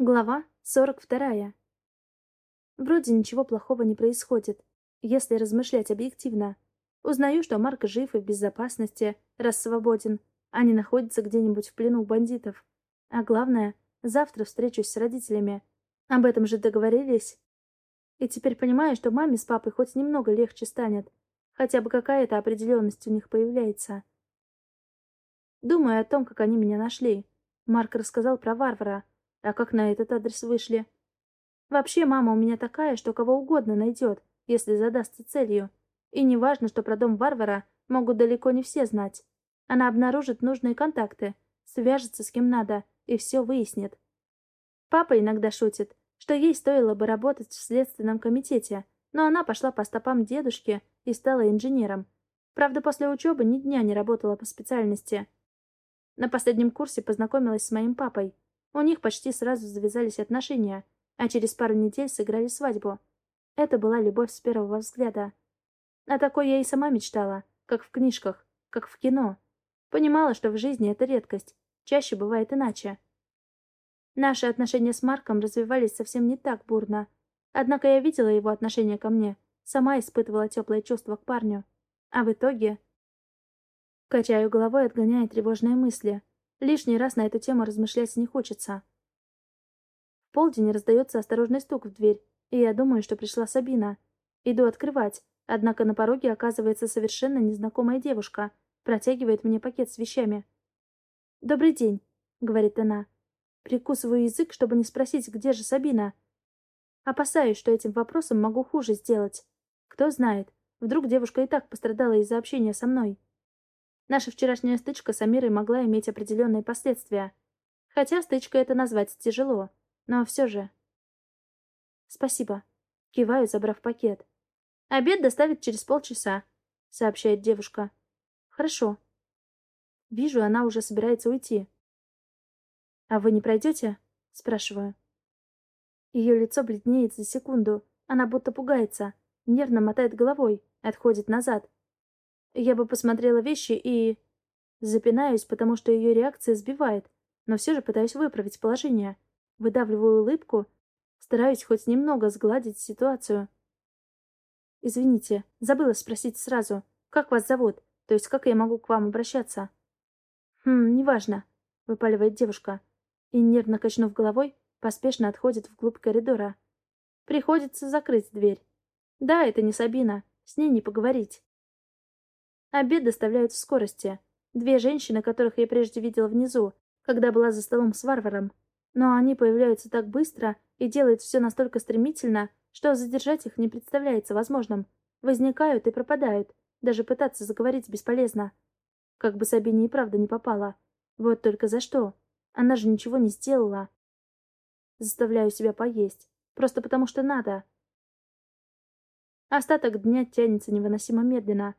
Глава 42. Вроде ничего плохого не происходит, если размышлять объективно. Узнаю, что Марк жив и в безопасности, раз свободен, а не находится где-нибудь в плену у бандитов. А главное, завтра встречусь с родителями. Об этом же договорились. И теперь понимаю, что маме с папой хоть немного легче станет. Хотя бы какая-то определенность у них появляется. Думаю о том, как они меня нашли. Марк рассказал про варвара, а как на этот адрес вышли? Вообще, мама у меня такая, что кого угодно найдет, если задастся целью. И не важно, что про дом варвара могут далеко не все знать. Она обнаружит нужные контакты, свяжется с кем надо и все выяснит. Папа иногда шутит, что ей стоило бы работать в следственном комитете, но она пошла по стопам дедушки и стала инженером. Правда, после учебы ни дня не работала по специальности. На последнем курсе познакомилась с моим папой. У них почти сразу завязались отношения, а через пару недель сыграли свадьбу. Это была любовь с первого взгляда. О такой я и сама мечтала, как в книжках, как в кино. Понимала, что в жизни это редкость, чаще бывает иначе. Наши отношения с Марком развивались совсем не так бурно. Однако я видела его отношение ко мне, сама испытывала теплое чувство к парню. А в итоге... Качаю головой, отгоняя тревожные мысли. Лишний раз на эту тему размышлять не хочется. В полдень раздается осторожный стук в дверь, и я думаю, что пришла Сабина. Иду открывать, однако на пороге оказывается совершенно незнакомая девушка, протягивает мне пакет с вещами. «Добрый день», — говорит она. Прикусываю язык, чтобы не спросить, где же Сабина. Опасаюсь, что этим вопросом могу хуже сделать. Кто знает, вдруг девушка и так пострадала из-за общения со мной. Наша вчерашняя стычка с Амирой могла иметь определенные последствия. Хотя стычкой это назвать тяжело, но все же. Спасибо. Киваю, забрав пакет. Обед доставят через полчаса, сообщает девушка. Хорошо. Вижу, она уже собирается уйти. А вы не пройдете? Спрашиваю. Ее лицо бледнеет за секунду. Она будто пугается, нервно мотает головой, отходит назад. Я бы посмотрела вещи и... Запинаюсь, потому что ее реакция сбивает, но все же пытаюсь выправить положение. Выдавливаю улыбку, стараюсь хоть немного сгладить ситуацию. «Извините, забыла спросить сразу, как вас зовут, то есть как я могу к вам обращаться?» «Хм, неважно», — выпаливает девушка, и, нервно качнув головой, поспешно отходит вглубь коридора. Приходится закрыть дверь. Да, это не Сабина, с ней не поговорить. Обед доставляют в скорости. Две женщины, которых я прежде видела внизу, когда была за столом с варваром. Но они появляются так быстро и делают все настолько стремительно, что задержать их не представляется возможным. Возникают и пропадают. Даже пытаться заговорить бесполезно. Как бы Сабине и правда не попала. Вот только за что? Она же ничего не сделала. Заставляю себя поесть. Просто потому что надо. Остаток дня тянется невыносимо медленно.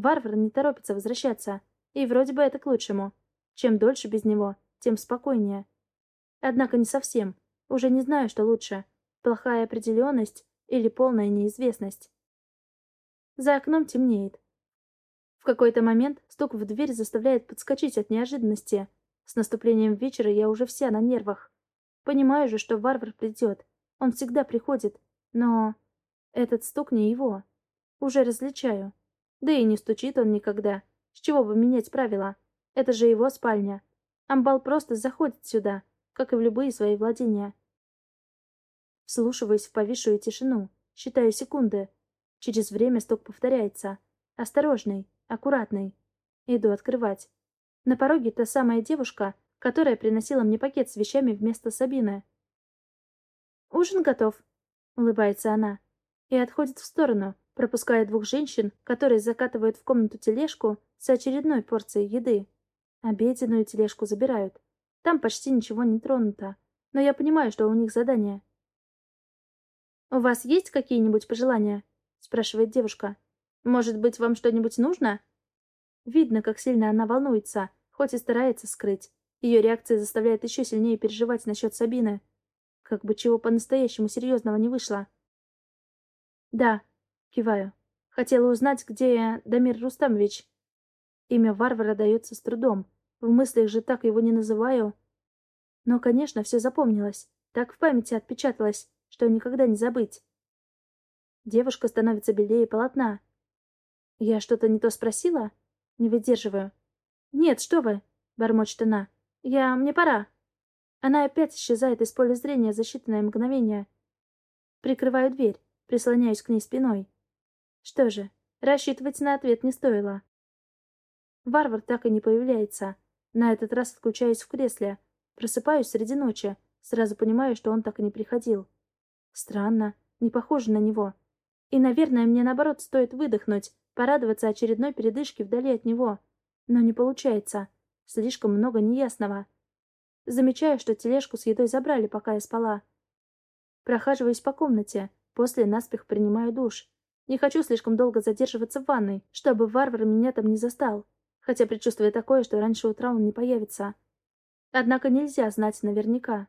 Варвар не торопится возвращаться, и вроде бы это к лучшему. Чем дольше без него, тем спокойнее. Однако не совсем. Уже не знаю, что лучше. Плохая определенность или полная неизвестность. За окном темнеет. В какой-то момент стук в дверь заставляет подскочить от неожиданности. С наступлением вечера я уже вся на нервах. Понимаю же, что варвар придет. Он всегда приходит. Но этот стук не его. Уже различаю. Да и не стучит он никогда. С чего бы менять правила? Это же его спальня. Амбал просто заходит сюда, как и в любые свои владения. Вслушиваюсь в повисшую тишину, считаю секунды. Через время стук повторяется. Осторожный, аккуратный. Иду открывать. На пороге та самая девушка, которая приносила мне пакет с вещами вместо Сабины. «Ужин готов», — улыбается она, и отходит в сторону, пропуская двух женщин, которые закатывают в комнату тележку с очередной порцией еды. Обеденную тележку забирают. Там почти ничего не тронуто, но я понимаю, что у них задание. «У вас есть какие-нибудь пожелания?» — спрашивает девушка. «Может быть, вам что-нибудь нужно?» Видно, как сильно она волнуется, хоть и старается скрыть. Ее реакция заставляет еще сильнее переживать насчет Сабины. Как бы чего по-настоящему серьезного не вышло. «Да», Киваю. Хотела узнать, где Дамир Рустамович. Имя варвара дается с трудом. В мыслях же так его не называю. Но, конечно, все запомнилось. Так в памяти отпечаталось, что никогда не забыть. Девушка становится белее полотна. Я что-то не то спросила? Не выдерживаю. «Нет, что вы!» — бормочет она. «Я... мне пора!» Она опять исчезает из поля зрения за считанное мгновение. Прикрываю дверь, прислоняюсь к ней спиной. Что же, рассчитывать на ответ не стоило. Варвар так и не появляется. На этот раз включаюсь в кресле. Просыпаюсь среди ночи. Сразу понимаю, что он так и не приходил. Странно. Не похоже на него. И, наверное, мне наоборот стоит выдохнуть, порадоваться очередной передышке вдали от него. Но не получается. Слишком много неясного. Замечаю, что тележку с едой забрали, пока я спала. Прохаживаюсь по комнате. После наспех принимаю душ. Не хочу слишком долго задерживаться в ванной, чтобы варвар меня там не застал. Хотя предчувствие такое, что раньше утра он не появится. Однако нельзя знать наверняка.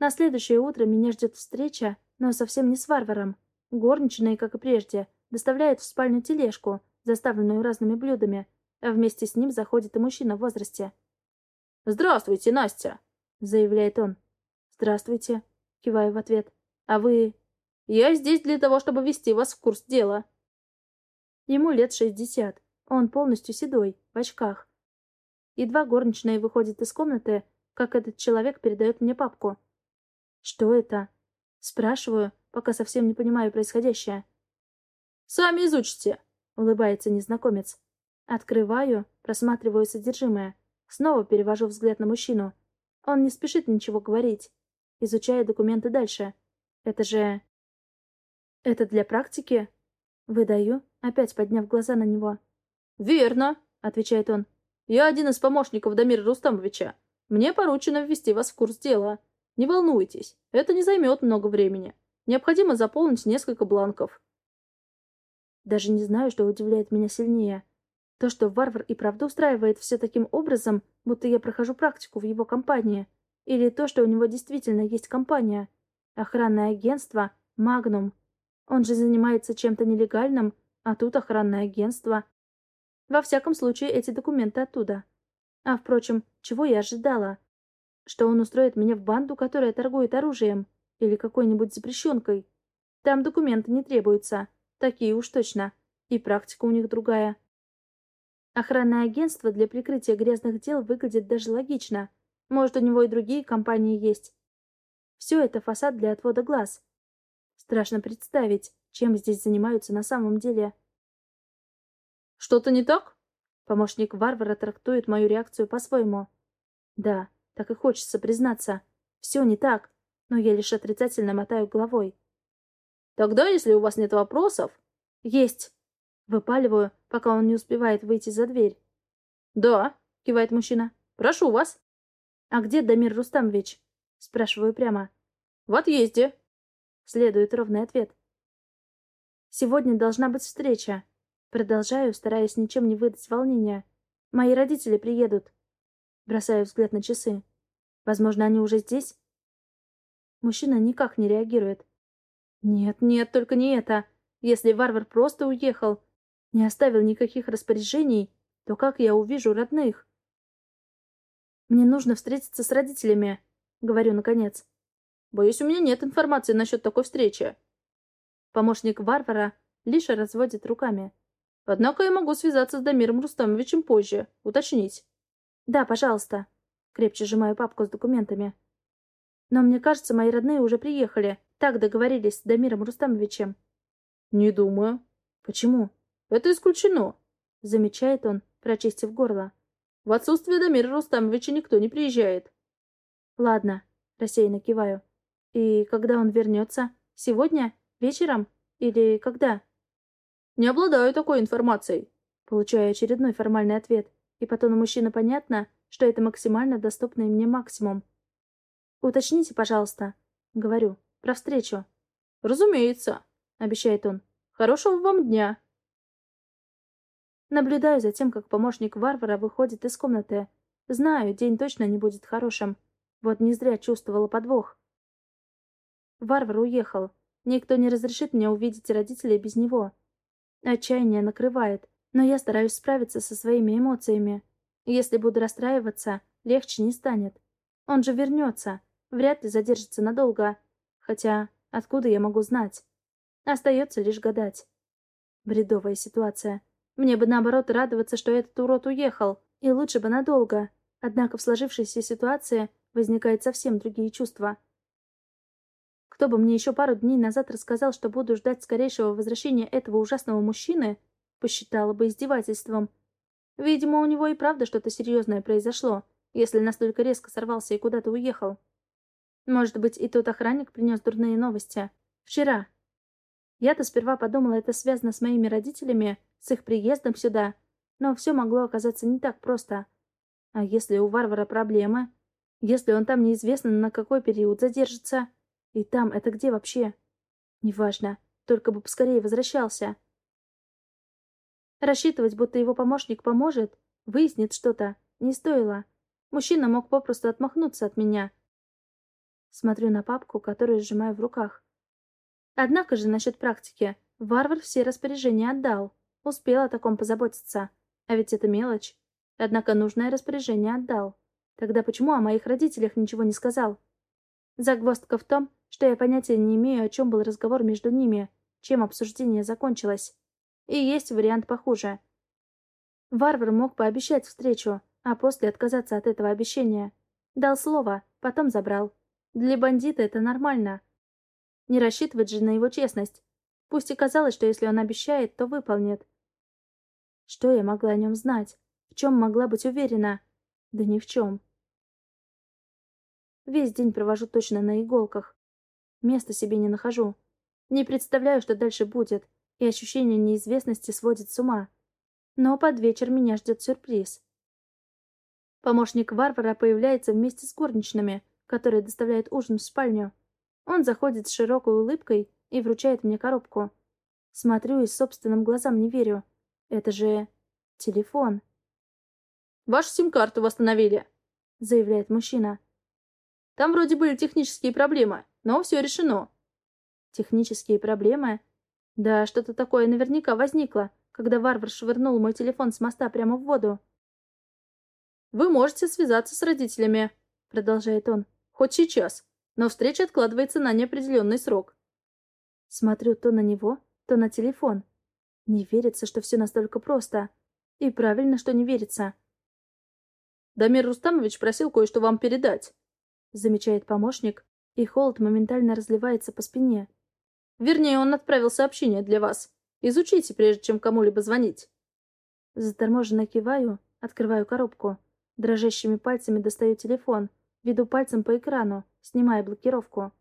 На следующее утро меня ждет встреча, но совсем не с варваром. Горничные, как и прежде, доставляют в спальню тележку, заставленную разными блюдами, а вместе с ним заходит и мужчина в возрасте. «Здравствуйте, Настя!» — заявляет он. «Здравствуйте!» — киваю в ответ. «А вы...» «Я здесь для того, чтобы ввести вас в курс дела». Ему лет шестьдесят. Он полностью седой, в очках. Едва горничная выходит из комнаты, как этот человек передает мне папку. «Что это?» Спрашиваю, пока совсем не понимаю происходящее. «Сами изучите», — улыбается незнакомец. Открываю, просматриваю содержимое. Снова перевожу взгляд на мужчину. Он не спешит ничего говорить. Изучая документы дальше. Это же... Это для практики? Выдаю, опять подняв глаза на него. «Верно», — отвечает он. «Я один из помощников Дамира Рустамовича. Мне поручено ввести вас в курс дела. Не волнуйтесь, это не займет много времени. Необходимо заполнить несколько бланков». Даже не знаю, что удивляет меня сильнее. То, что варвар и правда устраивает все таким образом, будто я прохожу практику в его компании. Или то, что у него действительно есть компания. Охранное агентство «Магнум». Он же занимается чем-то нелегальным, а тут охранное агентство. Во всяком случае, эти документы оттуда. А, впрочем, чего я ожидала? Что он устроит меня в банду, которая торгует оружием? Или какой-нибудь запрещенкой? Там документы не требуются. Такие уж точно. И практика у них другая. Охранное агентство для прикрытия грязных дел выглядит даже логично. Может, у него и другие компании есть. Все это фасад для отвода глаз. Страшно представить, чем здесь занимаются на самом деле. «Что-то не так?» Помощник варвара трактует мою реакцию по-своему. «Да, так и хочется признаться. Все не так, но я лишь отрицательно мотаю головой». «Тогда, если у вас нет вопросов...» «Есть!» Выпаливаю, пока он не успевает выйти за дверь. «Да», — кивает мужчина. «Прошу вас». «А где Дамир Рустамович?» Спрашиваю прямо. «В отъезде», — следует ровный ответ. «Сегодня должна быть встреча». Продолжаю, стараясь ничем не выдать волнения. «Мои родители приедут». Бросаю взгляд на часы. «Возможно, они уже здесь?» Мужчина никак не реагирует. «Нет, нет, только не это. Если варвар просто уехал, не оставил никаких распоряжений, то как я увижу родных? Мне нужно встретиться с родителями, говорю наконец. Боюсь, у меня нет информации насчет такой встречи. Помощник варвара лишь разводит руками. Однако я могу связаться с Дамиром Рустамовичем позже, уточнить. Да, пожалуйста. Крепче сжимаю папку с документами. Но мне кажется, мои родные уже приехали. Так договорились с Дамиром Рустамовичем. Не думаю. Почему? «Это исключено», — замечает он, прочистив горло. «В отсутствие Дамира Рустамовича никто не приезжает». «Ладно», — рассеянно киваю. «И когда он вернется? Сегодня? Вечером? Или когда?» «Не обладаю такой информацией», — получаю очередной формальный ответ. И по тону мужчины понятно, что это максимально доступный мне максимум. «Уточните, пожалуйста», — говорю, — «про встречу». «Разумеется», — обещает он. «Хорошего вам дня». Наблюдаю за тем, как помощник варвара выходит из комнаты. Знаю, день точно не будет хорошим. Вот не зря чувствовала подвох. Варвар уехал. Никто не разрешит мне увидеть родителей без него. Отчаяние накрывает, но я стараюсь справиться со своими эмоциями. Если буду расстраиваться, легче не станет. Он же вернется, вряд ли задержится надолго. Хотя, откуда я могу знать? Остается лишь гадать. Бредовая ситуация. Мне бы, наоборот, радоваться, что этот урод уехал, и лучше бы надолго. Однако в сложившейся ситуации возникают совсем другие чувства. Кто бы мне еще пару дней назад рассказал, что буду ждать скорейшего возвращения этого ужасного мужчины, посчитала бы издевательством. Видимо, у него и правда что-то серьезное произошло, если настолько резко сорвался и куда-то уехал. Может быть, и тот охранник принес дурные новости. Вчера. Я-то сперва подумала, это связано с моими родителями, с их приездом сюда, но все могло оказаться не так просто. А если у варвара проблемы? Если он там неизвестно на какой период задержится? И там это где вообще? Неважно, только бы поскорее возвращался. Рассчитывать, будто его помощник поможет, выяснит что-то, не стоило. Мужчина мог попросту отмахнуться от меня. Смотрю на папку, которую сжимаю в руках. Однако же насчет практики. Варвар все распоряжения отдал. Успел о таком позаботиться. А ведь это мелочь. Однако нужное распоряжение отдал. Тогда почему о моих родителях ничего не сказал? Загвоздка в том, что я понятия не имею, о чем был разговор между ними, чем обсуждение закончилось. И есть вариант похуже. Варвар мог пообещать встречу, а после отказаться от этого обещания. Дал слово, потом забрал. Для бандита это нормально. Не рассчитывать же на его честность. Пусть и казалось, что если он обещает, то выполнит. Что я могла о нем знать? В чем могла быть уверена? Да ни в чем. Весь день провожу точно на иголках. Места себе не нахожу. Не представляю, что дальше будет, и ощущение неизвестности сводит с ума. Но под вечер меня ждет сюрприз. Помощник варвара появляется вместе с горничными, которые доставляют ужин в спальню. Он заходит с широкой улыбкой и вручает мне коробку. Смотрю и собственным глазам не верю. Это же... телефон. «Вашу сим-карту восстановили», — заявляет мужчина. «Там вроде были технические проблемы, но все решено». «Технические проблемы?» Да, что-то такое наверняка возникло, когда варвар швырнул мой телефон с моста прямо в воду. «Вы можете связаться с родителями», — продолжает он, — «хоть сейчас, но встреча откладывается на неопределенный срок». Смотрю то на него, то на телефон. Не верится, что все настолько просто. И правильно, что не верится. Дамир Рустамович просил кое-что вам передать. Замечает помощник, и холод моментально разливается по спине. Вернее, он отправил сообщение для вас. Изучите, прежде чем кому-либо звонить. Заторможенно киваю, открываю коробку. Дрожащими пальцами достаю телефон, веду пальцем по экрану, снимая блокировку.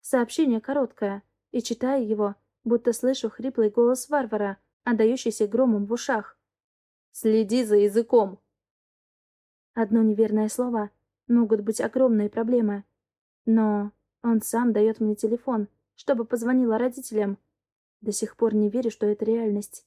Сообщение короткое, и читая его, будто слышу хриплый голос варвара, отдающийся громом в ушах. «Следи за языком!» Одно неверное слово могут быть огромные проблемы. Но он сам дает мне телефон, чтобы позвонила родителям. До сих пор не верю, что это реальность.